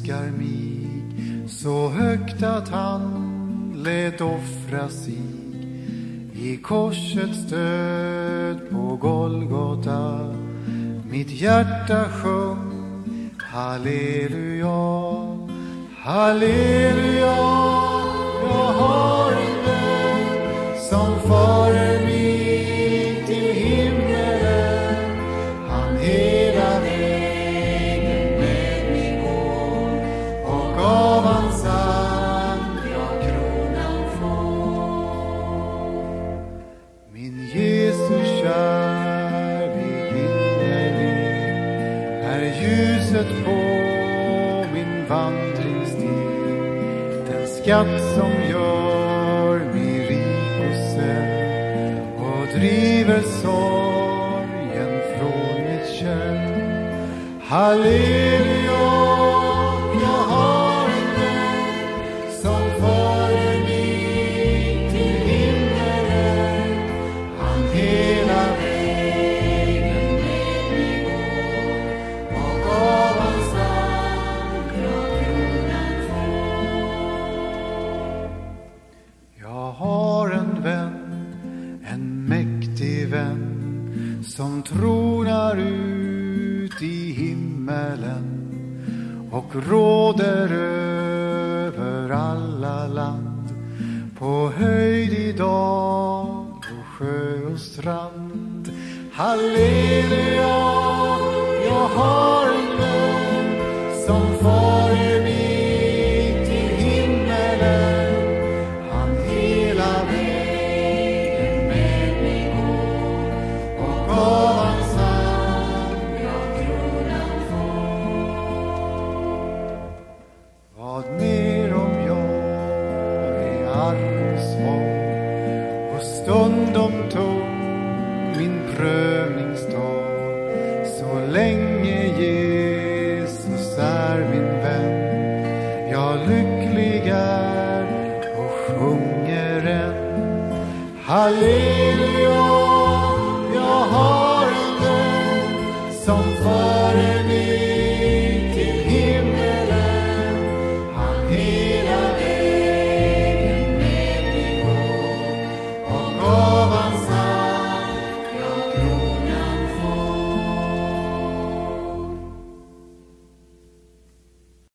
älskar mig så högt att han lät offra sig i korsets död på Golgata. Mitt hjärta sjöng halleluja, halleluja. Ljuset på min vandringsstig. Den skatt som gör mig rik och säll och driver sorgen från mitt kön Halleluja, som tronar ut i himmelen och råder över alla land på höjd i dag och sjö och strand. Halleluja, jag har stundom tog min prövningsdag. Så länge Jesus är min vän. Jag lycklig är och sjunger än. Halleluja!